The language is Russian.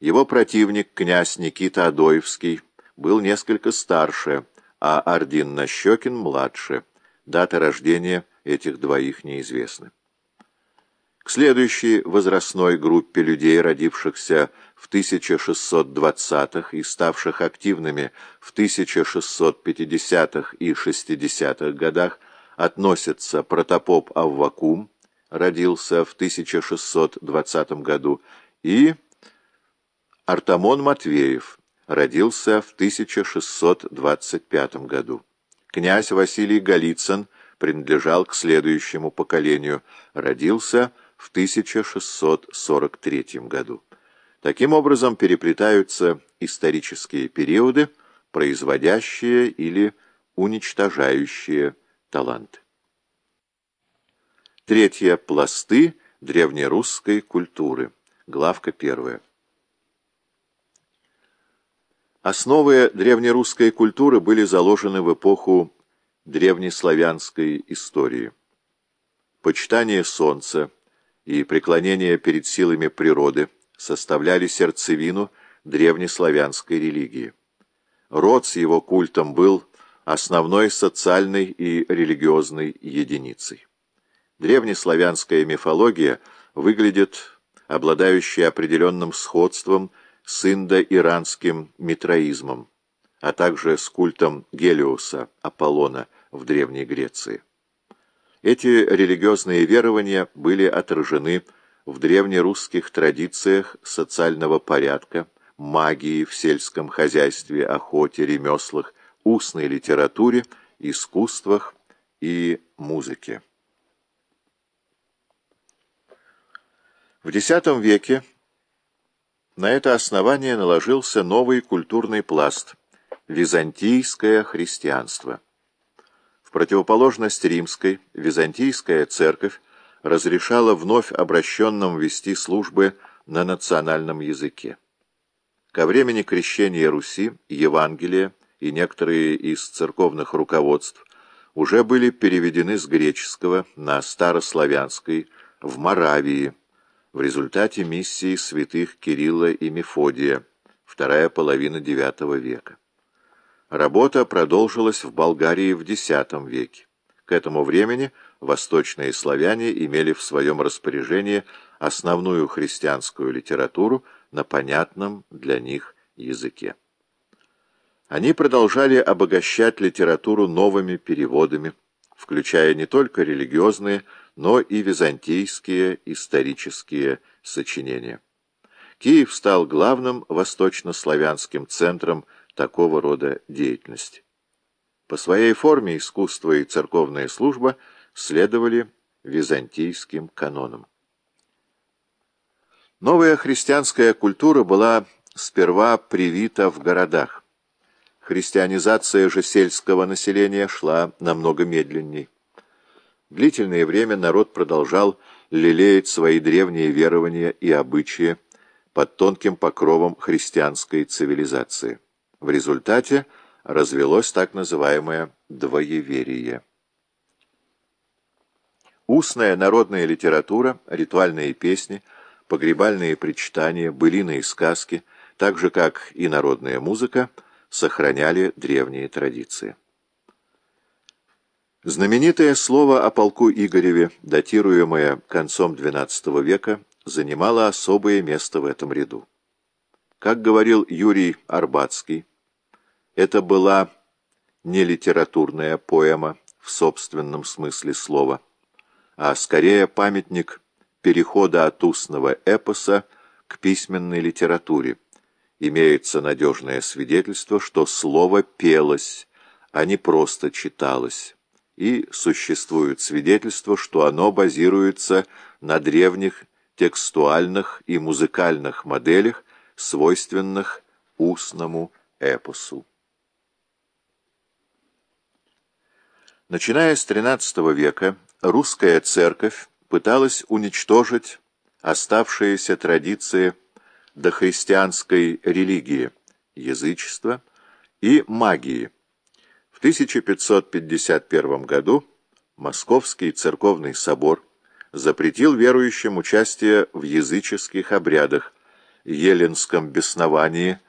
Его противник, князь Никита Адоевский, был несколько старше, а Ардин Нащекин младше. Дата рождения этих двоих неизвестна. К следующей возрастной группе людей, родившихся в 1620-х и ставших активными в 1650-х и 60-х годах, относятся протопоп Аввакум, родился в 1620 году, и Артамон Матвеев, родился в 1625 году. Князь Василий Голицын принадлежал к следующему поколению, родился в 1643 году. Таким образом переплетаются исторические периоды, производящие или уничтожающие талант. Третье. Пласты древнерусской культуры. Главка первая. Основы древнерусской культуры были заложены в эпоху древнеславянской истории. Почитание солнца и преклонение перед силами природы составляли сердцевину древнеславянской религии. Род с его культом был основной социальной и религиозной единицей. Древнеславянская мифология выглядит обладающей определенным сходством с индо-иранским митроизмом, а также с культом Гелиоса, Аполлона в Древней Греции. Эти религиозные верования были отражены в древнерусских традициях социального порядка, магии в сельском хозяйстве, охоте, ремеслах, устной литературе, искусствах и музыке. В X веке на это основание наложился новый культурный пласт – византийское христианство. В противоположность римской, византийская церковь разрешала вновь обращенным вести службы на национальном языке. Ко времени крещения Руси Евангелие и некоторые из церковных руководств уже были переведены с греческого на старославянский в Моравии в результате миссии святых Кирилла и Мефодия, вторая половина IX века. Работа продолжилась в Болгарии в X веке. К этому времени восточные славяне имели в своем распоряжении основную христианскую литературу на понятном для них языке. Они продолжали обогащать литературу новыми переводами, включая не только религиозные, но и византийские исторические сочинения. Киев стал главным восточнославянским центром такого рода деятельности. По своей форме искусство и церковная служба следовали византийским канонам. Новая христианская культура была сперва привита в городах. Христианизация же сельского населения шла намного медленней. Длительное время народ продолжал лелеять свои древние верования и обычаи под тонким покровом христианской цивилизации. В результате развелось так называемое «двоеверие». Устная народная литература, ритуальные песни, погребальные причитания, былиные сказки, так же как и народная музыка, сохраняли древние традиции. Знаменитое слово о полку Игореве, датируемое концом XII века, занимало особое место в этом ряду. Как говорил Юрий Арбатский, это была не литературная поэма в собственном смысле слова, а скорее памятник перехода от устного эпоса к письменной литературе. Имеется надежное свидетельство, что слово пелось, а не просто читалось, и существует свидетельство, что оно базируется на древних текстуальных и музыкальных моделях, свойственных устному эпосу. Начиная с XIII века, русская церковь пыталась уничтожить оставшиеся традиции дохристианской религии, язычества и магии. В 1551 году Московский церковный собор запретил верующим участие в языческих обрядах, еленском бесновании